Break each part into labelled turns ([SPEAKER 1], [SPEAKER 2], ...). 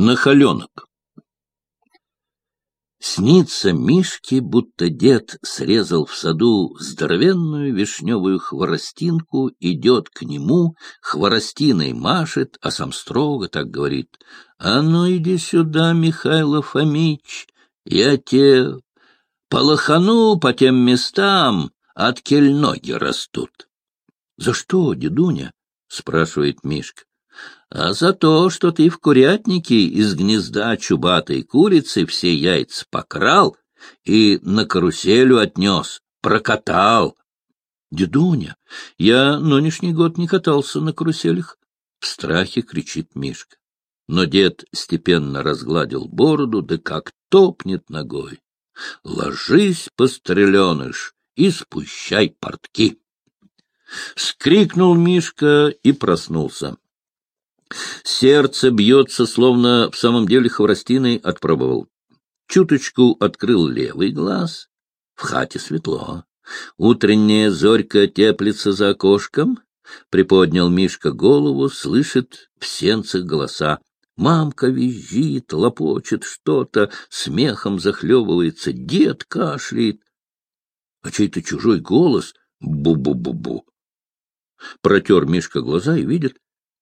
[SPEAKER 1] на холенок. Снится Мишке, будто дед срезал в саду здоровенную вишневую хворостинку, идет к нему, хворостиной машет, а сам строго так говорит. — А ну иди сюда, Михаил Фомич, я те полохану по тем местам, от кель ноги растут. — За что, дедуня? — спрашивает Мишка а за то, что ты в курятнике из гнезда чубатой курицы все яйца покрал и на каруселю отнес, прокатал. Дедуня, я нынешний год не катался на каруселях. В страхе кричит Мишка. Но дед степенно разгладил бороду, да как топнет ногой. Ложись, постреленыш, и спущай портки. Скрикнул Мишка и проснулся. Сердце бьется, словно в самом деле хворостиной отпробовал. Чуточку открыл левый глаз. В хате светло. Утренняя зорька теплится за окошком. Приподнял Мишка голову, слышит в сенцах голоса. Мамка визжит, лопочет что-то, смехом захлебывается, дед кашляет. А чей-то чужой голос — бу-бу-бу-бу. Протер Мишка глаза и видит,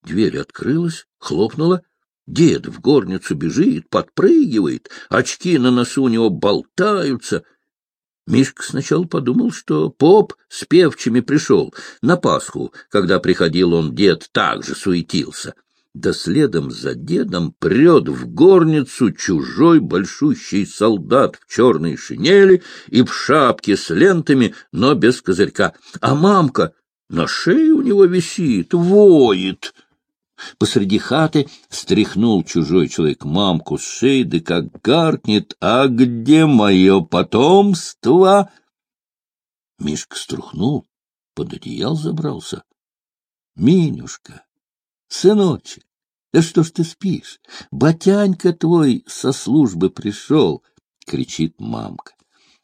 [SPEAKER 1] Дверь открылась, хлопнула. Дед в горницу бежит, подпрыгивает, очки на носу у него болтаются. Мишка сначала подумал, что поп с певчими пришел на Пасху, когда приходил он, дед также суетился. Да следом за дедом прет в горницу чужой большущий солдат в черной шинели и в шапке с лентами, но без козырька. А мамка на шее у него висит, воет. Посреди хаты стряхнул чужой человек мамку с шеи, да как гаркнет, «А где мое потомство?» Мишка струхнул, под одеял забрался. «Минюшка, сыночек, да что ж ты спишь? Батянька твой со службы пришел!» — кричит мамка.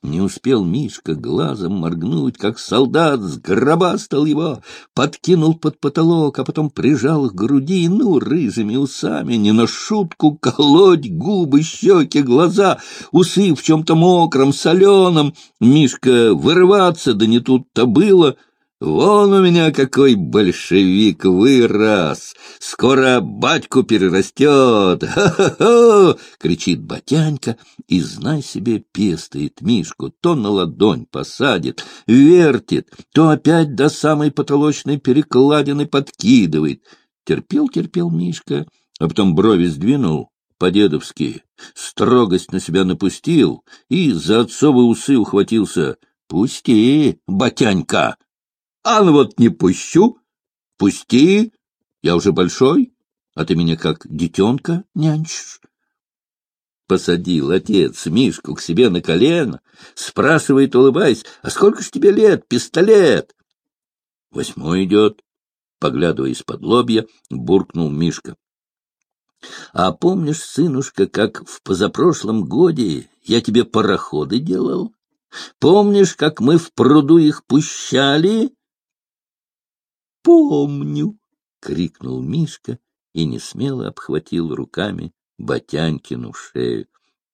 [SPEAKER 1] Не успел Мишка глазом моргнуть, как солдат сгробастал его, подкинул под потолок, а потом прижал к груди, ну, рыжими усами, не на шутку колоть губы, щеки, глаза, усы в чем-то мокром, соленом. Мишка вырываться, да не тут-то было — Вон у меня какой большевик вырос! Скоро батьку перерастет! Ха-ха-ха! — кричит батянька и, знай себе, пестает Мишку. То на ладонь посадит, вертит, то опять до самой потолочной перекладины подкидывает. Терпел-терпел Мишка, а потом брови сдвинул по-дедовски, строгость на себя напустил и за отцовы усы ухватился. «Пусти, батянька!» А ну вот не пущу. Пусти. Я уже большой, а ты меня как детенка нянчишь. Посадил отец Мишку к себе на колено, спрашивает, улыбаясь, а сколько ж тебе лет, пистолет? Восьмой идет, поглядывая из-под лобья, буркнул Мишка. А помнишь, сынушка, как в позапрошлом годе я тебе пароходы делал? Помнишь, как мы в пруду их пущали? Помню! — крикнул Мишка и несмело обхватил руками Батянькину шею.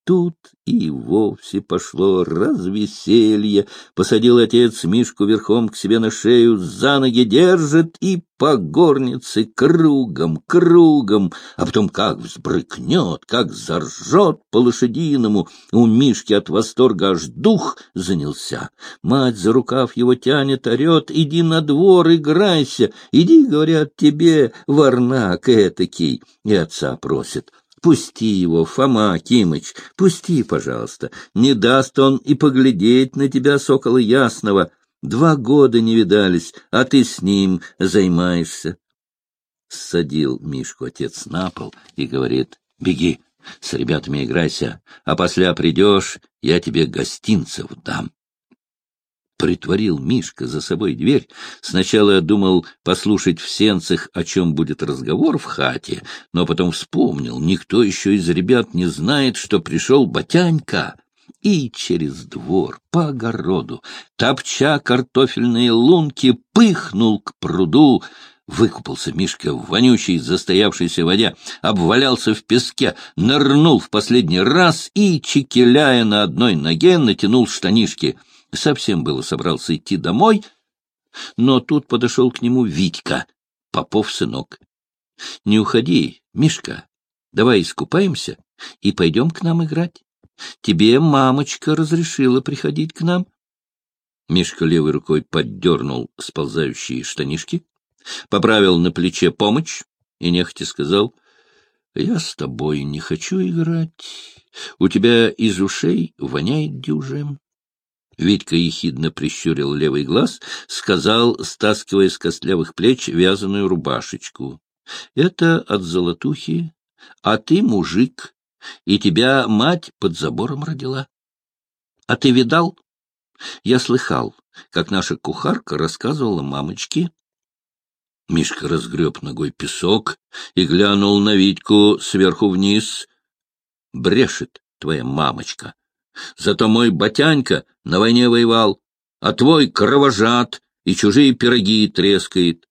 [SPEAKER 1] Тут и вовсе пошло развеселье. Посадил отец Мишку верхом к себе на шею, за ноги держит и по горнице кругом, кругом, а потом как взбрыкнет, как заржет по-лошадиному. У Мишки от восторга аж дух занялся. Мать за рукав его тянет, орет, иди на двор, играйся, иди, говорят, тебе, варнак этакий. И отца просит — Пусти его, Фома Кимыч, пусти, пожалуйста. Не даст он и поглядеть на тебя, сокола ясного. Два года не видались, а ты с ним займаешься. Садил Мишку отец на пол и говорит, беги, с ребятами играйся, а после придешь, я тебе гостинцев дам притворил Мишка за собой дверь. Сначала я думал послушать в сенцах, о чем будет разговор в хате, но потом вспомнил, никто еще из ребят не знает, что пришел Батянька. И через двор, по огороду, топча картофельные лунки, пыхнул к пруду, Выкупался Мишка в вонючей застоявшейся воде, обвалялся в песке, нырнул в последний раз и, чекеляя на одной ноге, натянул штанишки. Совсем было собрался идти домой, но тут подошел к нему Витька, Попов сынок. — Не уходи, Мишка, давай искупаемся и пойдем к нам играть. Тебе мамочка разрешила приходить к нам. Мишка левой рукой поддернул сползающие штанишки, поправил на плече помощь и нехотя сказал, — Я с тобой не хочу играть. У тебя из ушей воняет дюжем. Витька ехидно прищурил левый глаз, сказал, стаскивая с костлявых плеч вязаную рубашечку. — Это от золотухи, а ты мужик, и тебя мать под забором родила. А ты видал? Я слыхал, как наша кухарка рассказывала мамочке. Мишка разгреб ногой песок и глянул на Витьку сверху вниз. Брешет твоя мамочка. Зато мой батянька на войне воевал, а твой кровожат и чужие пироги трескает.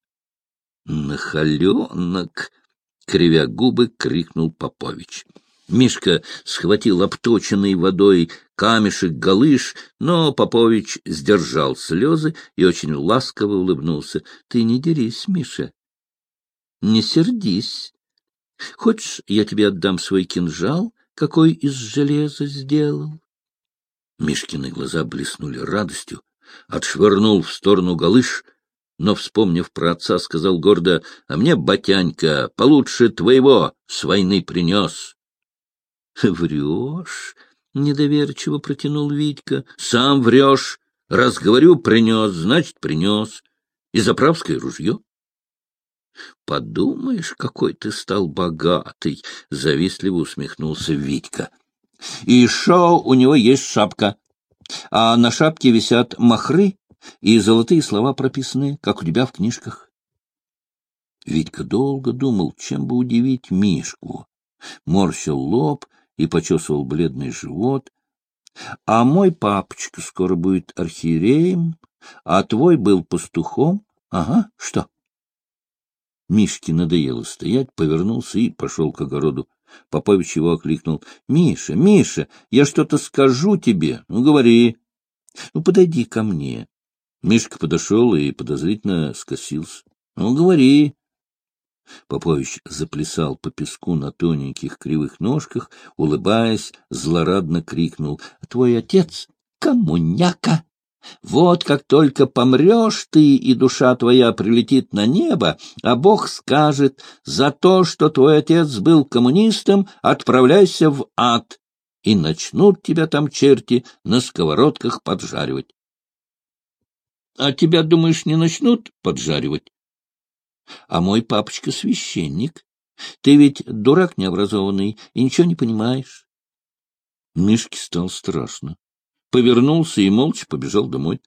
[SPEAKER 1] Нахаленок! — кривя губы, крикнул Попович. Мишка схватил обточенный водой камешек-галыш, но Попович сдержал слезы и очень ласково улыбнулся. — Ты не дерись, Миша. Не сердись. Хочешь, я тебе отдам свой кинжал, какой из железа сделал? Мишкины глаза блеснули радостью, отшвырнул в сторону галыш, но, вспомнив про отца, сказал гордо, — А мне, батянька, получше твоего с войны принес. — Врешь? — недоверчиво протянул Витька. — Сам врешь. Раз говорю, принес, значит, принес. И заправское ружье. — Подумаешь, какой ты стал богатый! — завистливо усмехнулся Витька. — И шо у него есть шапка, а на шапке висят махры и золотые слова прописаны, как у тебя в книжках. Витька долго думал, чем бы удивить Мишку. Морщил лоб и почесывал бледный живот. А мой папочка скоро будет архиереем, а твой был пастухом. Ага, что? Мишке надоело стоять, повернулся и пошел к огороду. Попович его окликнул. — Миша, Миша, я что-то скажу тебе. Ну, говори. — Ну, подойди ко мне. Мишка подошел и подозрительно скосился. — Ну, говори. Попович заплясал по песку на тоненьких кривых ножках, улыбаясь, злорадно крикнул. — Твой отец — коммуняка! Вот как только помрешь ты, и душа твоя прилетит на небо, а Бог скажет, за то, что твой отец был коммунистом, отправляйся в ад, и начнут тебя там черти на сковородках поджаривать. А тебя, думаешь, не начнут поджаривать? А мой папочка священник. Ты ведь дурак необразованный и ничего не понимаешь. Мишке стало страшно. Повернулся и молча побежал домой.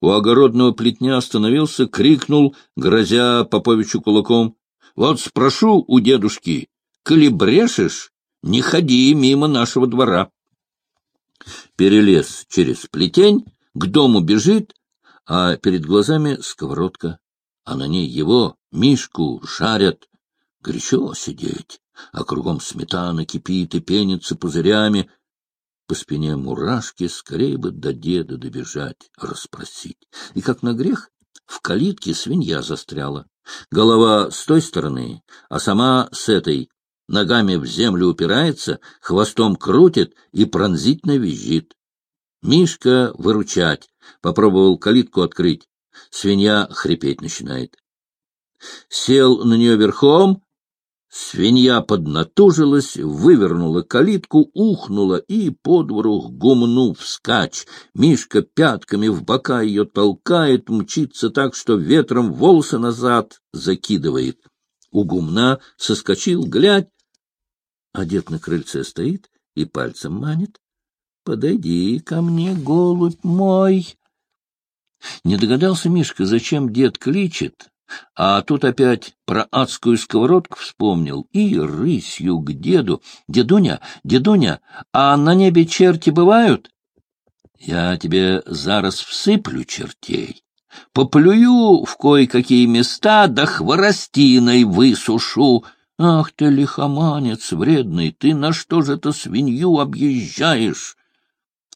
[SPEAKER 1] У огородного плетня остановился, крикнул, грозя Поповичу кулаком. — Вот спрошу у дедушки, коли брешешь, не ходи мимо нашего двора. Перелез через плетень, к дому бежит, а перед глазами сковородка, а на ней его, Мишку, жарят. Горячо сидеть, а кругом сметана кипит и пенится пузырями. По спине мурашки, скорее бы до деда добежать, расспросить. И как на грех, в калитке свинья застряла. Голова с той стороны, а сама с этой. Ногами в землю упирается, хвостом крутит и пронзительно визжит. Мишка выручать, попробовал калитку открыть. Свинья хрипеть начинает. Сел на нее верхом, свинья поднатужилась, вывернула калитку, ухнула и по двору гумну вскачь. Мишка пятками в бока ее толкает, мчится так, что ветром волосы назад закидывает. У гумна соскочил, глядь, а дед на крыльце стоит и пальцем манит. — Подойди ко мне, голубь мой. Не догадался Мишка, зачем дед кличет, а тут опять про адскую сковородку вспомнил и рысью к деду. — Дедуня, дедуня, а на небе черти бывают? — Я тебе зараз всыплю чертей, Поплюю в кое-какие места, да хворостиной высушу. Ах ты, лихоманец вредный, ты на что же это свинью объезжаешь?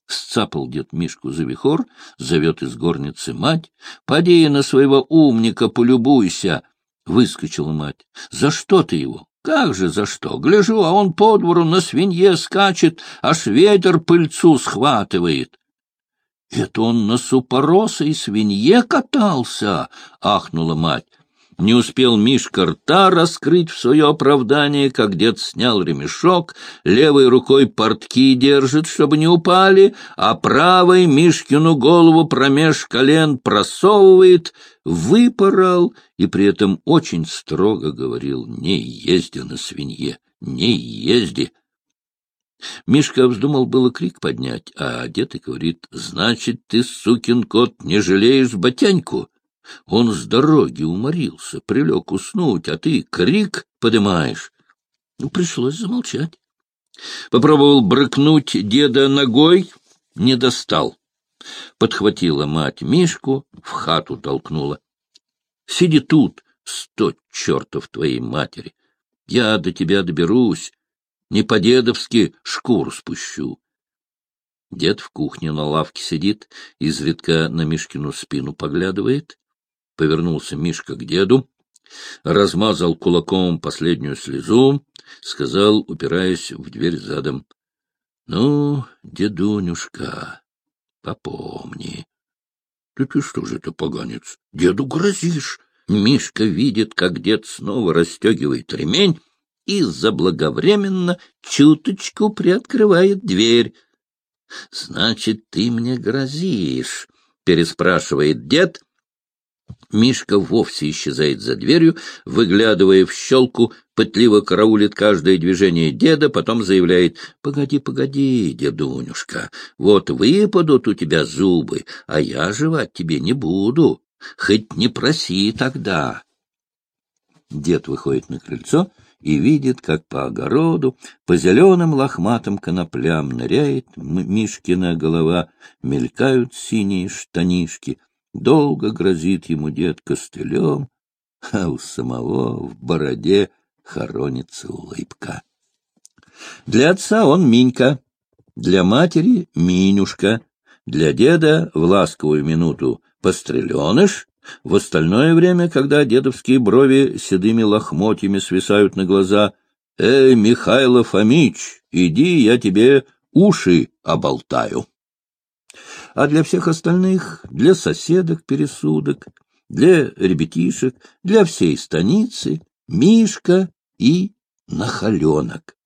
[SPEAKER 1] Сцапал дед Мишку за вихор, зовет из горницы мать. «Поди на своего умника полюбуйся!» Выскочила мать. «За что ты его?» «Как же за что? Гляжу, а он по двору на свинье скачет, аж ветер пыльцу схватывает». «Это он на супоросой свинье катался!» — ахнула мать. Не успел Мишка рта раскрыть в свое оправдание, как дед снял ремешок, левой рукой портки держит, чтобы не упали, а правой Мишкину голову промеж колен просовывает, выпорол и при этом очень строго говорил «Не езди на свинье, не езди». Мишка вздумал было крик поднять, а дед и говорит «Значит, ты, сукин кот, не жалеешь ботяньку?» Он с дороги уморился, прилег уснуть, а ты крик подымаешь. Ну, пришлось замолчать. Попробовал брыкнуть деда ногой, не достал. Подхватила мать Мишку, в хату толкнула. Сиди тут, сто чертов твоей матери. Я до тебя доберусь, не по-дедовски шкуру спущу. Дед в кухне на лавке сидит, изредка на Мишкину спину поглядывает. Повернулся Мишка к деду, размазал кулаком последнюю слезу, сказал, упираясь в дверь задом. — Ну, дедунюшка, попомни. — Да ты что же это, поганец, деду грозишь? Мишка видит, как дед снова расстегивает ремень и заблаговременно чуточку приоткрывает дверь. — Значит, ты мне грозишь? — переспрашивает дед Мишка вовсе исчезает за дверью, выглядывая в щелку, пытливо караулит каждое движение деда, потом заявляет «Погоди, погоди, дедунюшка, вот выпадут у тебя зубы, а я жевать тебе не буду, хоть не проси тогда». Дед выходит на крыльцо и видит, как по огороду, по зеленым лохматым коноплям ныряет Мишкина голова, мелькают синие штанишки — Долго грозит ему дед костылем, а у самого в бороде хоронится улыбка. Для отца он Минька, для матери — Минюшка, для деда в ласковую минуту постреленыш, в остальное время, когда дедовские брови седыми лохмотьями свисают на глаза, «Эй, Михайло Фомич, иди, я тебе уши оболтаю» а для всех остальных, для соседок пересудок, для ребятишек, для всей станицы Мишка и Нахаленок.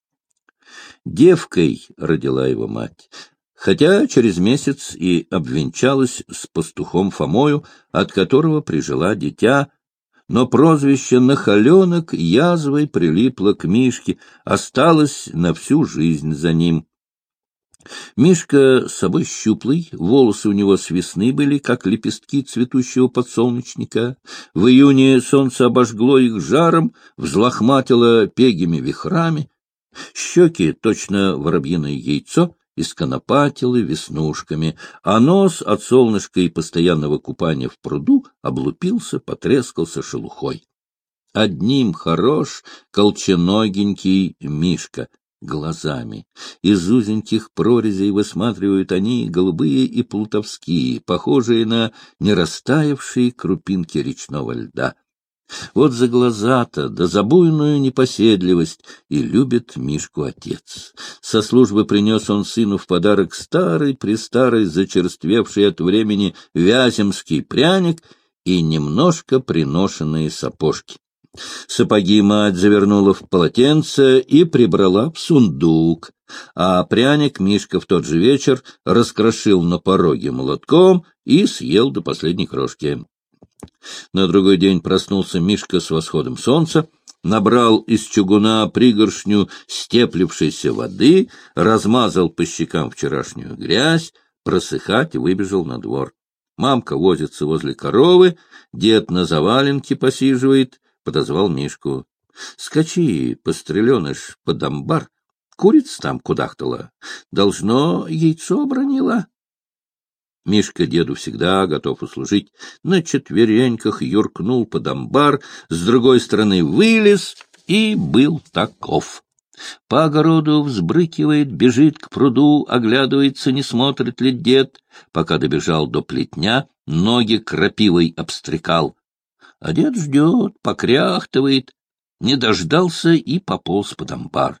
[SPEAKER 1] Девкой родила его мать, хотя через месяц и обвенчалась с пастухом Фомою, от которого прижила дитя, но прозвище Нахаленок язвой прилипло к Мишке, осталось на всю жизнь за ним. Мишка с собой щуплый, волосы у него свисны были, как лепестки цветущего подсолнечника. В июне солнце обожгло их жаром, взлохматило пегими вихрами. Щеки, точно воробьиное яйцо, исконопатилы веснушками, а нос от солнышка и постоянного купания в пруду облупился, потрескался шелухой. Одним хорош колченогенький Мишка — глазами. Из узеньких прорезей высматривают они голубые и плутовские, похожие на нерастаявшие крупинки речного льда. Вот за глаза-то, да за буйную непоседливость и любит Мишку отец. Со службы принес он сыну в подарок старый-престарый, зачерствевший от времени вяземский пряник и немножко приношенные сапожки. Сапоги мать завернула в полотенце и прибрала в сундук, а пряник Мишка в тот же вечер раскрошил на пороге молотком и съел до последней крошки. На другой день проснулся Мишка с восходом солнца, набрал из чугуна пригоршню степлившейся воды, размазал по щекам вчерашнюю грязь, просыхать выбежал на двор. Мамка возится возле коровы, дед на заваленке посиживает, подозвал Мишку. — Скачи, постреленыш, под амбар. Курица там кудахтала. Должно, яйцо обронила. Мишка деду всегда готов услужить. На четвереньках юркнул под амбар, с другой стороны вылез и был таков. По огороду взбрыкивает, бежит к пруду, оглядывается, не смотрит ли дед. Пока добежал до плетня, ноги крапивой обстрекал. А дед ждет, покряхтывает, не дождался и пополз под амбар.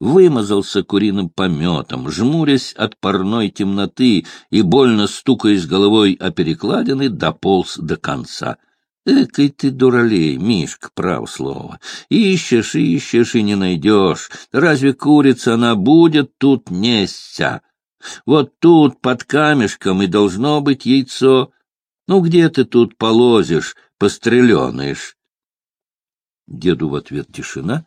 [SPEAKER 1] Вымазался куриным пометом, жмурясь от парной темноты и больно стукаясь головой о перекладины, дополз до конца. Экой ты дуралей, Мишка, право слово. Ищешь, ищешь и не найдешь. Разве курица она будет тут нестся? Вот тут под камешком и должно быть яйцо. Ну, где ты тут полозишь, постреленаешь? Деду в ответ тишина,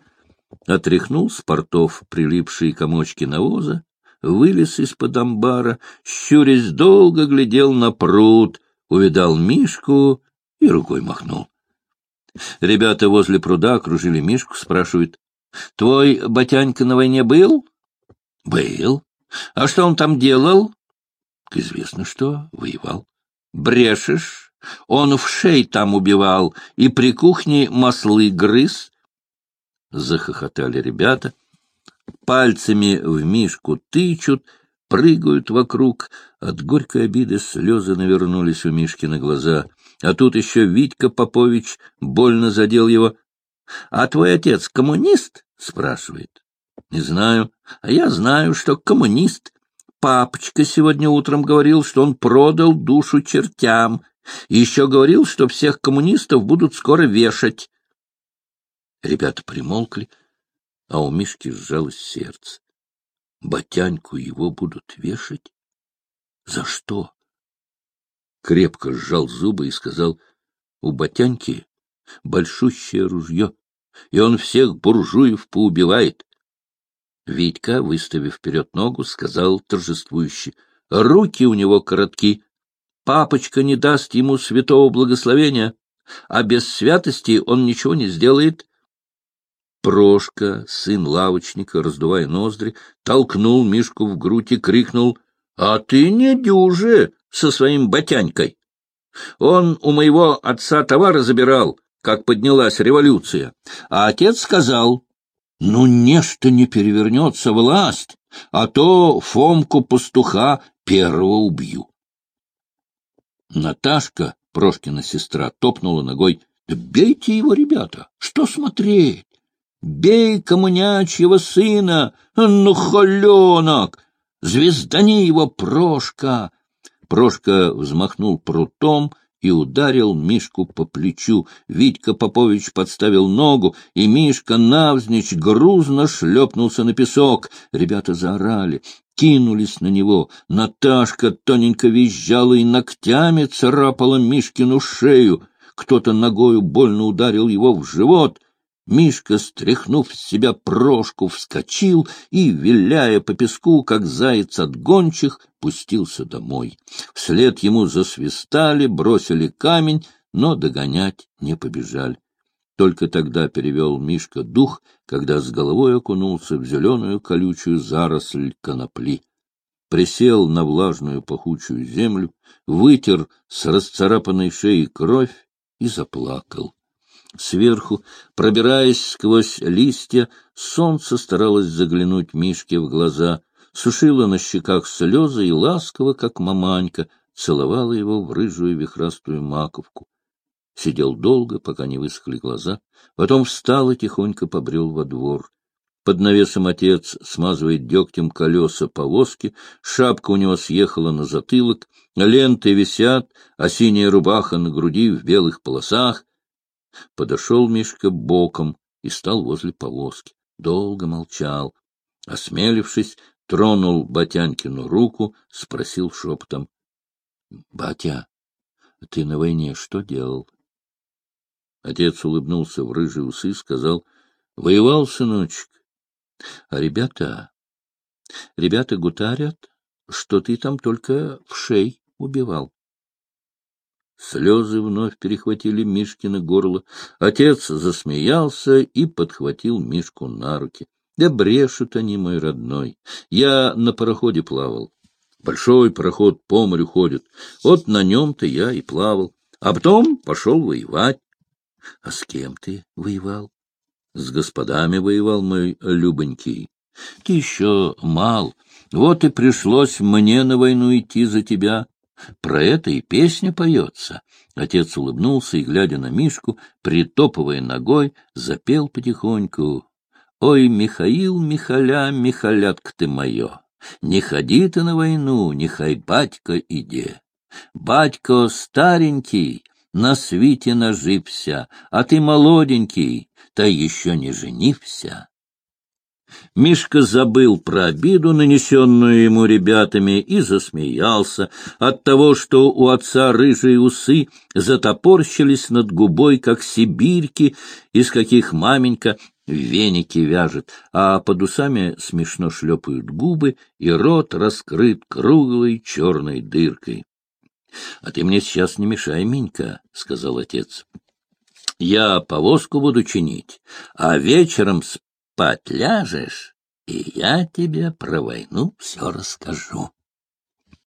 [SPEAKER 1] отряхнул с портов прилипшие комочки навоза, вылез из-под амбара, щурясь долго глядел на пруд, увидал Мишку и рукой махнул. Ребята возле пруда окружили Мишку, спрашивают, — Твой батянька на войне был? — Был. А что он там делал? — Известно что, воевал. — Брешешь? Он в шей там убивал и при кухне маслы грыз. Захохотали ребята, пальцами в мишку тычут, прыгают вокруг. От горькой обиды слезы навернулись у Мишки на глаза. А тут еще Витька Попович больно задел его. — А твой отец коммунист? — спрашивает. — Не знаю. А я знаю, что коммунист. Папочка сегодня утром говорил, что он продал душу чертям. Еще говорил, что всех коммунистов будут скоро вешать. Ребята примолкли, а у Мишки сжалось сердце. Батяньку его будут вешать? За что? Крепко сжал зубы и сказал, у Батяньки большущее ружье, и он всех буржуев поубивает. Витька, выставив вперед ногу, сказал торжествующе, руки у него коротки, Папочка не даст ему святого благословения, а без святости он ничего не сделает. Прошка, сын лавочника, раздувая ноздри, толкнул Мишку в грудь и крикнул, — А ты не дюже со своим батянькой! Он у моего отца товары забирал, как поднялась революция, а отец сказал, — Ну, нечто не перевернется власть, а то Фомку-пастуха первого убью. Наташка, Прошкина сестра, топнула ногой. — Да бейте его, ребята! Что смотреть? Бей коммунячьего сына! Ну, холенок! Звездани его, Прошка! Прошка взмахнул прутом и ударил Мишку по плечу. Витька Попович подставил ногу, и Мишка навзничь грузно шлепнулся на песок. Ребята заорали кинулись на него. Наташка тоненько визжала и ногтями царапала Мишкину шею. Кто-то ногою больно ударил его в живот. Мишка, стряхнув с себя прошку, вскочил и, виляя по песку, как заяц от гончих, пустился домой. Вслед ему засвистали, бросили камень, но догонять не побежали. Только тогда перевел Мишка дух, когда с головой окунулся в зеленую колючую заросль конопли. Присел на влажную пахучую землю, вытер с расцарапанной шеи кровь и заплакал. Сверху, пробираясь сквозь листья, солнце старалось заглянуть Мишке в глаза, сушило на щеках слезы и ласково, как маманька, целовала его в рыжую вихрастую маковку. Сидел долго, пока не высохли глаза, потом встал и тихонько побрел во двор. Под навесом отец смазывает дегтем колеса повозки, шапка у него съехала на затылок, ленты висят, а синяя рубаха на груди в белых полосах. Подошел Мишка боком и стал возле повозки. Долго молчал. Осмелившись, тронул Батянькину руку, спросил шепотом. — Батя, ты на войне что делал? Отец улыбнулся в рыжие усы и сказал, — Воевал, сыночек. А ребята... Ребята гутарят, что ты там только в шей убивал. Слезы вновь перехватили Мишкина горло. Отец засмеялся и подхватил Мишку на руки. Да брешут они, мой родной. Я на пароходе плавал. Большой пароход по морю ходит. Вот на нем-то я и плавал. А потом пошел воевать. — А с кем ты воевал? — С господами воевал мой Любонький. Ты еще мал, вот и пришлось мне на войну идти за тебя. Про это и песня поется. Отец улыбнулся и, глядя на Мишку, притопывая ногой, запел потихоньку. «Ой, Михаил, Михаля, Михалятка ты мое! Не ходи ты на войну, нехай батька иде. Батько старенький, на свите нажився, а ты молоденький, та еще не женився. Мишка забыл про обиду, нанесенную ему ребятами, и засмеялся от того, что у отца рыжие усы затопорщились над губой, как сибирьки, из каких маменька веники вяжет, а под усами смешно шлепают губы, и рот раскрыт круглой черной дыркой. — А ты мне сейчас не мешай, Минька, — сказал отец. — Я повозку буду чинить, а вечером спать ляжешь, и я тебе про войну все расскажу.